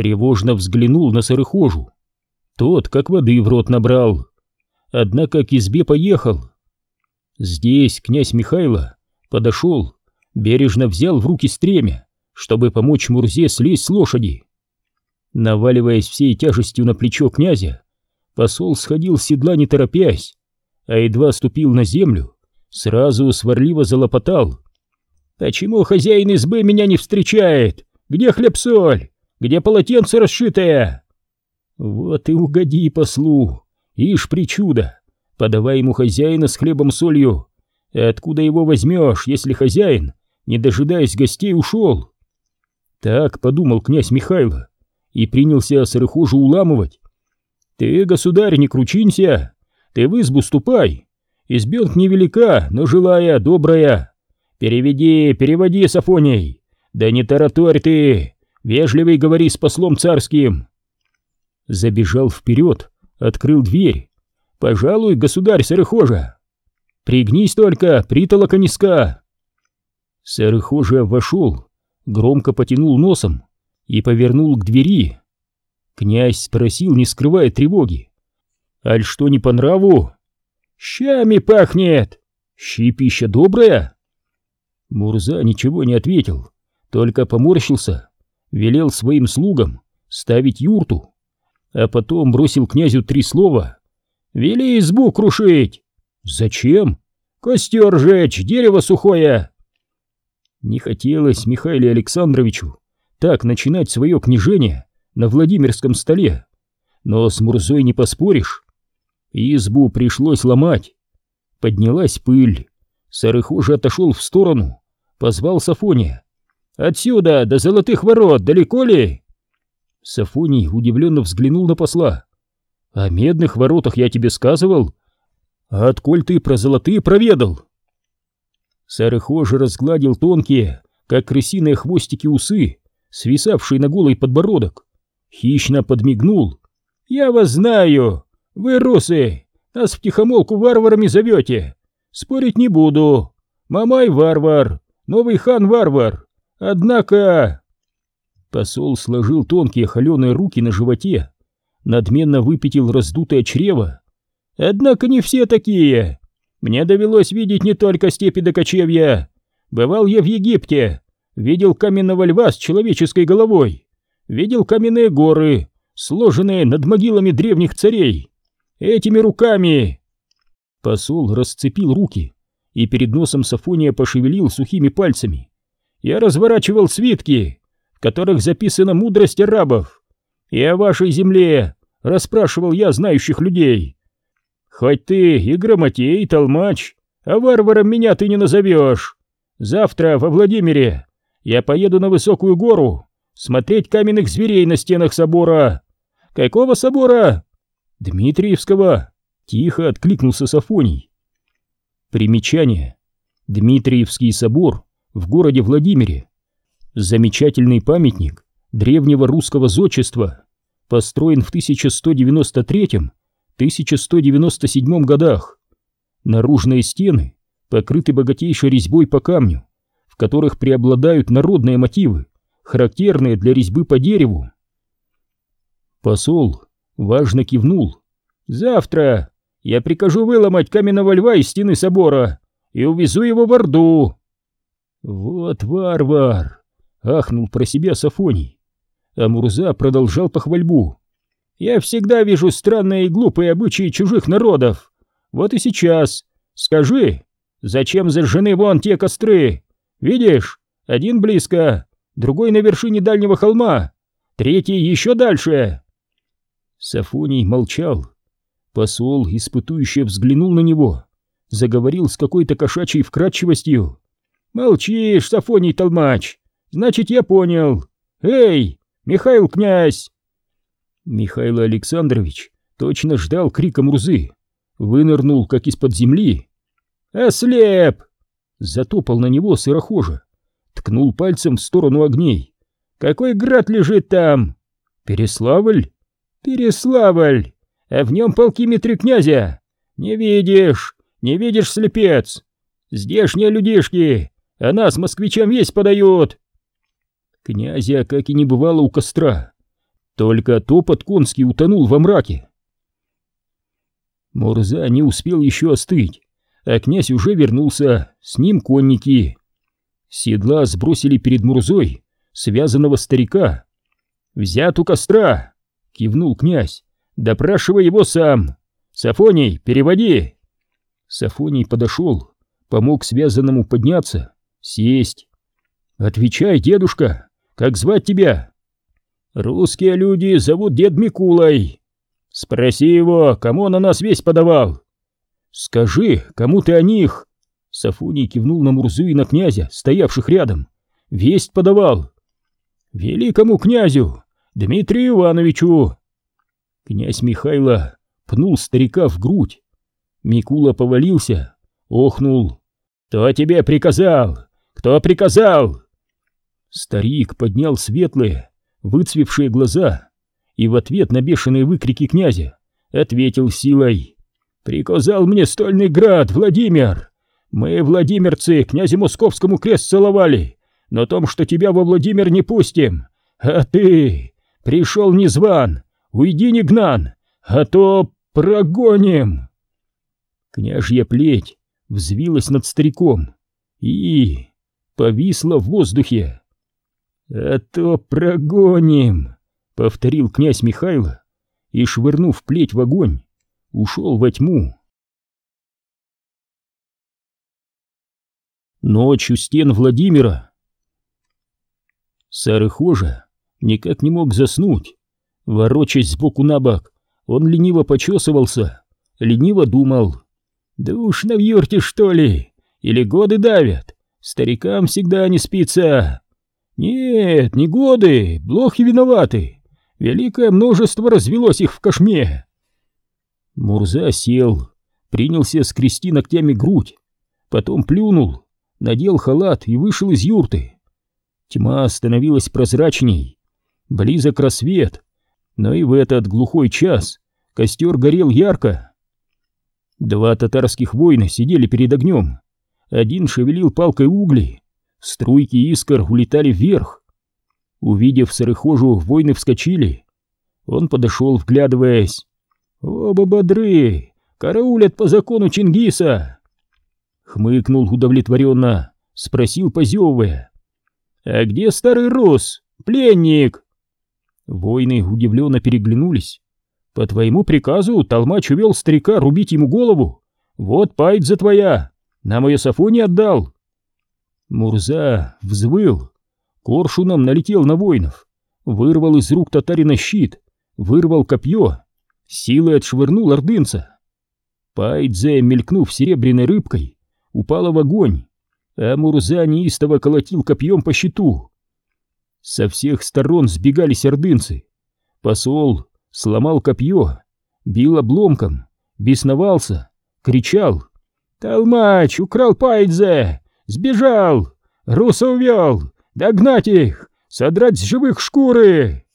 тревожно взглянул на сырыхожу. Тот, как воды в рот набрал. Однако к избе поехал. Здесь князь Михайло подошел, бережно взял в руки стремя, чтобы помочь Мурзе слезть с лошади. Наваливаясь всей тяжестью на плечо князя, посол сходил с седла не торопясь, а едва ступил на землю, сразу сварливо залопотал. «Почему хозяин избы меня не встречает? Где хлеб-соль? Где полотенце расшитое?» «Вот и угоди послу! Ишь причуда! Подавай ему хозяина с хлебом-солью! Откуда его возьмешь, если хозяин, не дожидаясь гостей, ушел?» Так подумал князь Михайло и принялся сырыхожу уламывать. «Ты, государь, не кручинься! Ты в избу ступай! Избенка невелика, но жилая, добрая! Переведи, переводи, Сафоний! Да не тараторь ты! Вежливый говори с послом царским!» Забежал вперед, открыл дверь. «Пожалуй, государь Сырыхожа! Пригнись только, притолока низка!» Сырыхожа вошел, громко потянул носом и повернул к двери. Князь спросил, не скрывая тревоги. «Аль что не по нраву?» «Щами пахнет!» «Щи пища добрая?» Мурза ничего не ответил, только поморщился, велел своим слугам ставить юрту, а потом бросил князю три слова. «Вели избу крушить!» «Зачем?» «Костер жечь, дерево сухое!» Не хотелось Михаилу Александровичу так начинать свое княжение на Владимирском столе, но с Мурзой не поспоришь. Избу пришлось ломать. Поднялась пыль, Сарыхожа отошел в сторону, позвал Сафония. «Отсюда, до золотых ворот, далеко ли?» Сафоний удивленно взглянул на посла. «О медных воротах я тебе сказывал. А отколь ты про золотые проведал?» Сарыхожа разгладил тонкие, как крысиные хвостики усы, свисавшие на голый подбородок. Хищно подмигнул. «Я вас знаю! Вы русы! Нас втихомолку варварами зовете! Спорить не буду! Мамай варвар! Новый хан варвар! Однако...» Посол сложил тонкие холеные руки на животе, надменно выпятил раздутое чрево. «Однако не все такие! Мне довелось видеть не только степи до кочевья. Бывал я в Египте, видел каменного льва с человеческой головой, видел каменные горы, сложенные над могилами древних царей. Этими руками...» Посол расцепил руки и перед носом Сафония пошевелил сухими пальцами. «Я разворачивал свитки, в которых записана мудрость арабов, и о вашей земле расспрашивал я знающих людей. Хоть ты и грамотей, и толмач, а варваром меня ты не назовешь. Завтра во Владимире я поеду на высокую гору смотреть каменных зверей на стенах собора. Какого собора? Дмитриевского. Тихо откликнулся Сафоний. Примечание. Дмитриевский собор в городе Владимире. Замечательный памятник древнего русского зодчества, построен в 1193 1197 годах. Наружные стены покрыты богатейшей резьбой по камню, в которых преобладают народные мотивы, характерные для резьбы по дереву. Посол важно кивнул. «Завтра я прикажу выломать каменного льва из стены собора и увезу его в Орду». «Вот варвар!» — ахнул про себя Сафоний. А Мурза продолжал похвальбу. Я всегда вижу странные и глупые обычаи чужих народов. Вот и сейчас. Скажи, зачем зажжены вон те костры? Видишь, один близко, другой на вершине дальнего холма, третий еще дальше. Сафоний молчал. Посол, испытующе взглянул на него, заговорил с какой-то кошачьей вкрадчивостью. «Молчишь, Сафоний Толмач! Значит, я понял! Эй, Михаил князь, Михаил Александрович точно ждал крика Мурзы, вынырнул, как из-под земли. «Ослеп!» Затопал на него сырохожа, ткнул пальцем в сторону огней. «Какой град лежит там?» «Переславль?» «Переславль! А в нем полкиметры князя! Не видишь, не видишь, слепец! Здешние людишки, а нас, москвичам, весь подают!» Князя, как и не бывало у костра, только топот конский утонул во мраке. Мурза не успел еще остыть, а князь уже вернулся, с ним конники. Седла сбросили перед Мурзой связанного старика. «Взят у костра!» — кивнул князь. «Допрашивай его сам! Сафоний, переводи!» Сафоний подошел, помог связанному подняться, сесть. «Отвечай, дедушка, как звать тебя?» «Русские люди зовут дед Микулой. Спроси его, кому он на нас весь подавал?» «Скажи, кому ты о них?» Сафоний кивнул на Мурзу и на князя, стоявших рядом. «Весть подавал!» «Великому князю! Дмитрию Ивановичу!» Князь Михайло пнул старика в грудь. Микула повалился, охнул. «Кто тебе приказал? Кто приказал?» Старик поднял светлые, выцвевшие глаза и в ответ на бешеные выкрики князя ответил силой. «Приказал мне стольный град, Владимир! Мы, владимирцы, князю московскому крест целовали, но том, что тебя во Владимир не пустим. А ты пришел незван, уйди не гнан, а то прогоним!» Княжья плеть взвилась над стариком и повисла в воздухе. «А то прогоним!» — повторил князь Михайло и, швырнув плеть в огонь, ушел во тьму. Ночь у стен Владимира. Сарыхожа никак не мог заснуть. Ворочаясь сбоку на бок, он лениво почесывался, лениво думал. «Да уж на вьюрте, что ли? Или годы давят? Старикам всегда не спится!» «Нет, не годы, блохи виноваты. Великое множество развелось их в кошме». Мурза сел, принялся скрести ногтями грудь, потом плюнул, надел халат и вышел из юрты. Тьма становилась прозрачней, близок рассвет, но и в этот глухой час костер горел ярко. Два татарских воина сидели перед огнем, один шевелил палкой угли, Струйки искр улетали вверх. Увидев сырыхожу, воины вскочили. Он подошел, вглядываясь. «Оба бодры! Караулят по закону Чингиса!» Хмыкнул удовлетворенно, спросил, позевывая. «А где старый рус? Пленник!» Воины удивленно переглянулись. «По твоему приказу толмач увел старика рубить ему голову. Вот пайт за твоя! Нам ее Сафони отдал!» Мурза взвыл, коршуном налетел на воинов, вырвал из рук татарина щит, вырвал копье, силой отшвырнул ордынца. Пайдзе, мелькнув серебряной рыбкой, упала в огонь, а Мурза неистово колотил копьем по щиту. Со всех сторон сбегались ордынцы. Посол сломал копье, бил обломком, бесновался, кричал. «Толмач, украл Пайдзе! Сбежал! Руса увел! Догнать их! Содрать с живых шкуры!»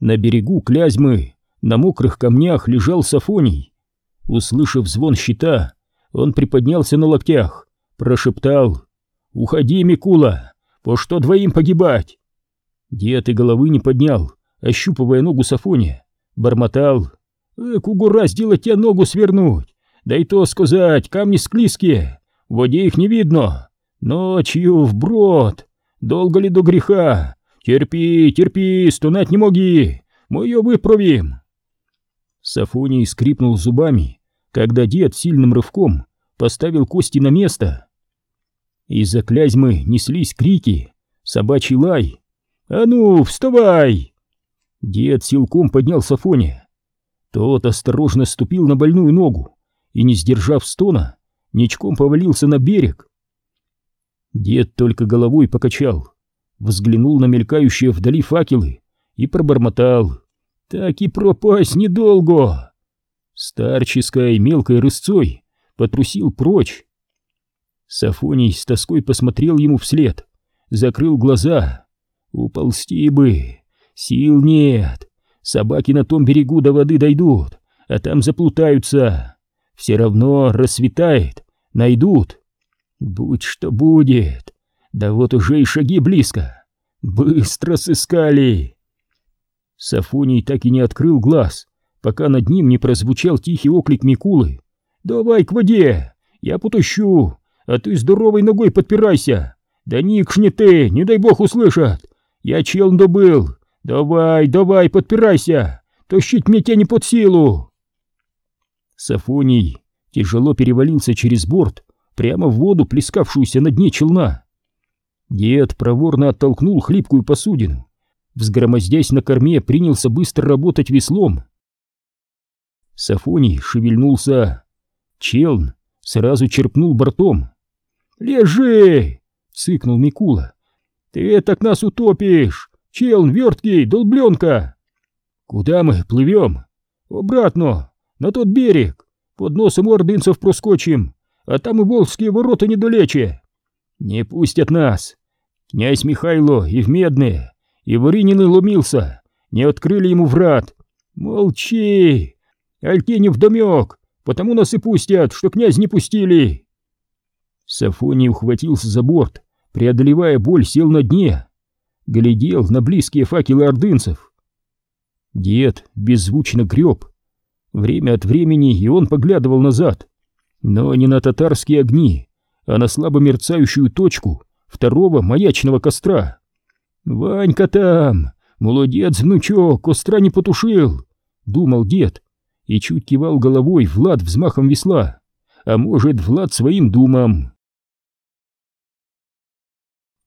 На берегу Клязьмы на мокрых камнях лежал Сафоний. Услышав звон щита, он приподнялся на локтях, прошептал «Уходи, Микула, по что двоим погибать?» Дед и головы не поднял, ощупывая ногу Сафония, бормотал «Эк, угораздило тебе ногу свернуть! Да и то сказать, камни склизкие, в воде их не видно. Ночью вброд. Долго ли до греха? Терпи, терпи, стонать не моги. Мы ее выправим. Сафоний скрипнул зубами, когда дед сильным рывком поставил кости на место. Из-за клязьмы неслись крики, собачий лай. «А ну, вставай!» Дед силком поднял Сафония. Тот осторожно ступил на больную ногу, и, не сдержав стона, ничком повалился на берег. Дед только головой покачал, взглянул на мелькающие вдали факелы и пробормотал. «Так и пропасть недолго!» Старческой мелкой рысцой потрусил прочь. Сафоний с тоской посмотрел ему вслед, закрыл глаза. «Уползти бы! Сил нет! Собаки на том берегу до воды дойдут, а там заплутаются!» Все равно рассветает, найдут. Будь что будет. Да вот уже и шаги близко. Быстро сыскали. Сафоний так и не открыл глаз, пока над ним не прозвучал тихий оклик Микулы. «Давай к воде! Я потащу, а ты здоровой ногой подпирайся! Да никшни ты, не дай бог услышат! Я чел добыл! Давай, давай, подпирайся! Тащить мне тебя не под силу!» Сафоний тяжело перевалился через борт, прямо в воду, плескавшуюся на дне челна. Дед проворно оттолкнул хлипкую посудину, взгромоздясь на корме, принялся быстро работать веслом. Сафоний шевельнулся. Челн сразу черпнул бортом. «Лежи!» — цыкнул Микула. «Ты так нас утопишь! Челн, верткий, долбленка!» «Куда мы плывем?» «Обратно, на тот берег. Под носом ордынцев проскочим, а там и волжские ворота недалече. Не пустят нас. Князь Михайло и в Медные, и Варинины ломился, не открыли ему врат. Молчи! Альтени вдомек, потому нас и пустят, что князь не пустили. Сафоний ухватился за борт, преодолевая боль, сел на дне. Глядел на близкие факелы ордынцев. Дед беззвучно греб. Время от времени и он поглядывал назад, но не на татарские огни, а на слабо мерцающую точку второго маячного костра. «Ванька там! Молодец, внучок, костра не потушил!» — думал дед и чуть кивал головой Влад взмахом весла, а может, Влад своим думам.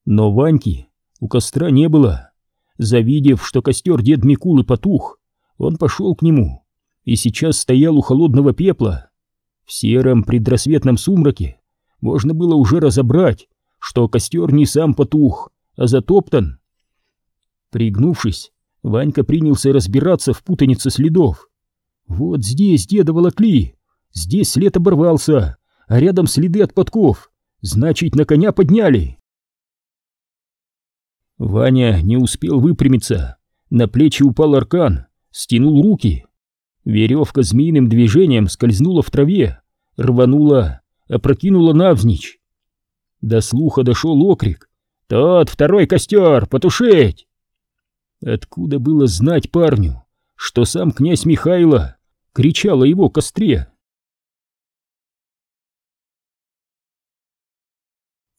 Но Ваньки у костра не было. Завидев, что костер дед Микулы потух, он пошел к нему и сейчас стоял у холодного пепла, в сером предрассветном сумраке можно было уже разобрать, что костер не сам потух, а затоптан. Пригнувшись, Ванька принялся разбираться в путанице следов. Вот здесь деда волокли, здесь след оборвался, а рядом следы от подков, значит, на коня подняли. Ваня не успел выпрямиться, на плечи упал аркан, стянул руки. Веревка змеиным движением скользнула в траве, рванула, опрокинула навзничь. До слуха дошел окрик. «Тот второй костер! Потушить!» Откуда было знать парню, что сам князь Михайло кричал о его костре?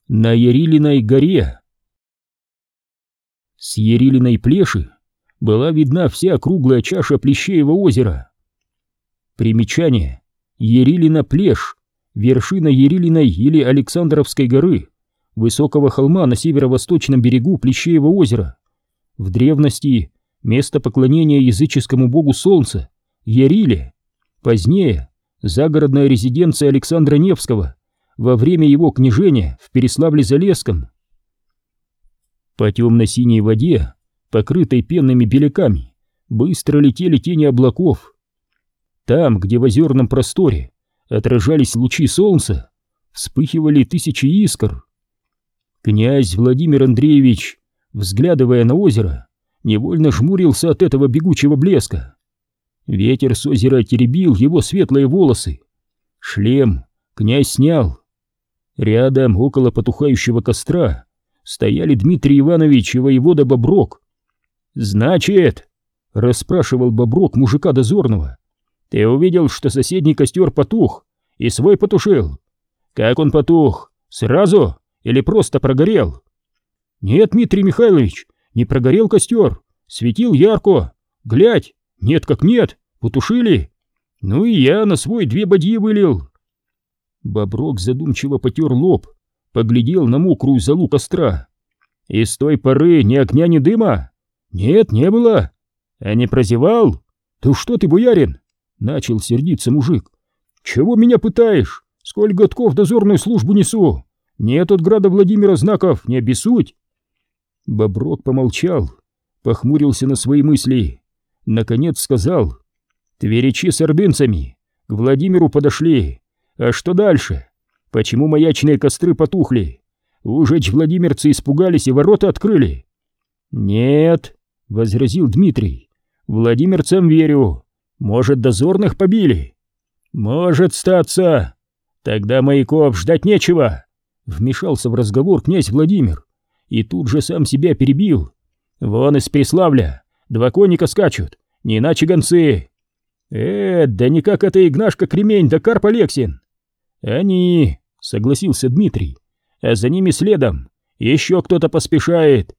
На Ярилиной горе С Ярилиной плеши была видна вся круглая чаша Плещеева озера. Примечание. Ерилина Плеш, вершина Ерилиной или Александровской горы, высокого холма на северо-восточном берегу Плещеева озера. В древности место поклонения языческому богу солнца, Ериле. Позднее загородная резиденция Александра Невского во время его княжения в Переславле-Залесском. По темно-синей воде, покрытой пенными беляками, быстро летели тени облаков, там, где в озерном просторе отражались лучи солнца, вспыхивали тысячи искр. Князь Владимир Андреевич, взглядывая на озеро, невольно жмурился от этого бегучего блеска. Ветер с озера теребил его светлые волосы. Шлем князь снял. Рядом, около потухающего костра, стояли Дмитрий Иванович и воевода Боброк. «Значит», — расспрашивал Боброк мужика дозорного, ты увидел, что соседний костер потух и свой потушил. Как он потух? Сразу или просто прогорел? Нет, Дмитрий Михайлович, не прогорел костер, светил ярко. Глядь, нет как нет, потушили. Ну и я на свой две бадьи вылил. Боброк задумчиво потер лоб, поглядел на мокрую залу костра. И с той поры ни огня, ни дыма? Нет, не было. А не прозевал? То что ты, боярин, Начал сердиться мужик. «Чего меня пытаешь? Сколь годков дозорную службу несу? Нет от града Владимира знаков, не обессудь!» Боброк помолчал, похмурился на свои мысли. Наконец сказал. «Тверичи с ордынцами, к Владимиру подошли. А что дальше? Почему маячные костры потухли? Ужечь владимирцы испугались и ворота открыли?» «Нет», — возразил Дмитрий, — «владимирцам верю. Может, дозорных побили? Может статься. Тогда маяков ждать нечего. Вмешался в разговор князь Владимир. и тут же сам себя перебил. Вон из Преславля два конника скачут, не иначе гонцы. Э, да не как это Игнашка Кремень да Карп Алексин. Они, согласился Дмитрий, а за ними следом еще кто-то поспешает.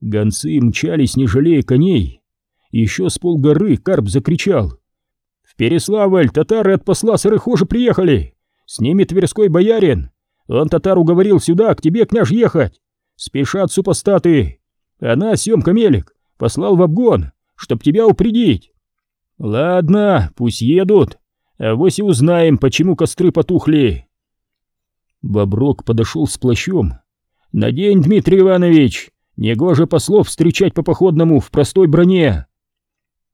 Гонцы мчались, не жалея коней. Еще с полгоры Карп закричал. «В Переславль татары от посла Сырыхожи приехали! С ними Тверской боярин! Он татар уговорил сюда, к тебе, княж, ехать! Спешат супостаты! А нас, Семка Мелик, послал в обгон, чтоб тебя упредить!» «Ладно, пусть едут, а вось и узнаем, почему костры потухли!» Боброк подошел с плащом. «Надень, Дмитрий Иванович! Негоже послов встречать по походному в простой броне!»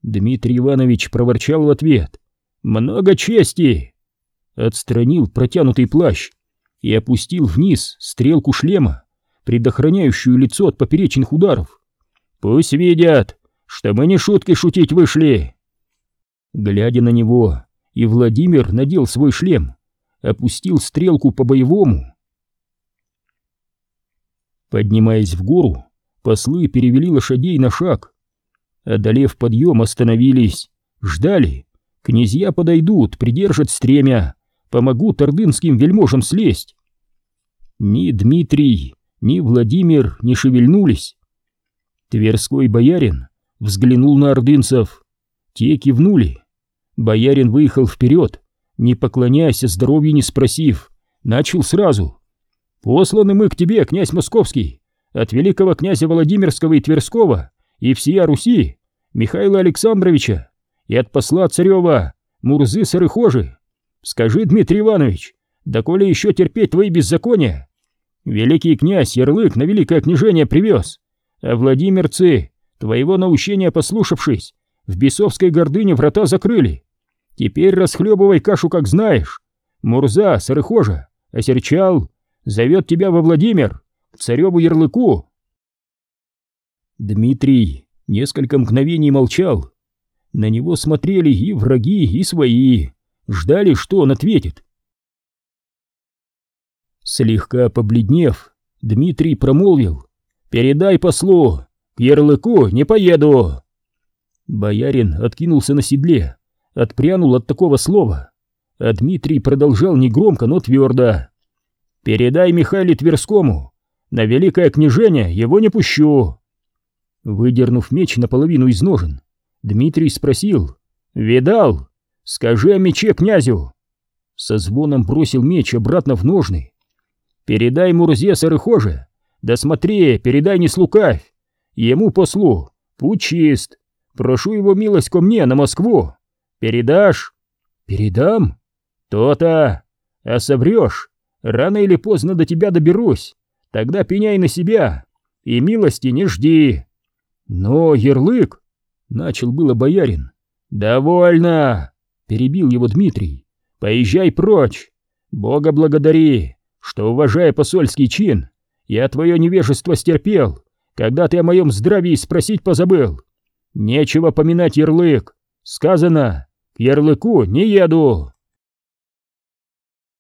Дмитрий Иванович проворчал в ответ. «Много чести!» Отстранил протянутый плащ и опустил вниз стрелку шлема, предохраняющую лицо от поперечных ударов. «Пусть видят, что мы не шутки шутить вышли!» Глядя на него, и Владимир надел свой шлем, опустил стрелку по-боевому. Поднимаясь в гору, послы перевели лошадей на шаг. Одолев подъем, остановились, ждали. Князья подойдут, придержат стремя, помогут ордынским вельможам слезть. Ни Дмитрий, ни Владимир не шевельнулись. Тверской боярин взглянул на ордынцев. Те кивнули. Боярин выехал вперед, не поклоняясь, здоровья не спросив, начал сразу. «Посланы мы к тебе, князь Московский, от великого князя Владимирского и Тверского и всея Руси, Михаила Александровича, и от посла царева Мурзы Сарыхожи. Скажи, Дмитрий Иванович, доколе еще терпеть твои беззакония? Великий князь Ярлык на великое княжение привез, а владимирцы, твоего наущения послушавшись, в бесовской гордыне врата закрыли. Теперь расхлебывай кашу, как знаешь. Мурза, Сарыхожа, осерчал, зовет тебя во Владимир, к цареву ярлыку. Дмитрий несколько мгновений молчал. На него смотрели и враги, и свои, ждали, что он ответит. Слегка побледнев, Дмитрий промолвил. «Передай послу, к ярлыку не поеду!» Боярин откинулся на седле, отпрянул от такого слова, а Дмитрий продолжал негромко, но твердо. «Передай Михаилу Тверскому, на великое княжение его не пущу!» Выдернув меч наполовину из ножен, Дмитрий спросил. «Видал? Скажи о мече князю!» Со звоном бросил меч обратно в ножны. «Передай Мурзе Сарыхоже! Да смотри, передай не слукавь! Ему послу, путь чист! Прошу его милость ко мне на Москву! Передашь?» «Передам?» «То-то! А соврешь, рано или поздно до тебя доберусь, тогда пеняй на себя и милости не жди!» «Но, ярлык!» — начал было боярин. «Довольно!» — перебил его Дмитрий. «Поезжай прочь! Бога благодари, что, уважая посольский чин, я твое невежество стерпел, когда ты о моем здравии спросить позабыл. Нечего поминать ярлык. Сказано, к ярлыку не еду!»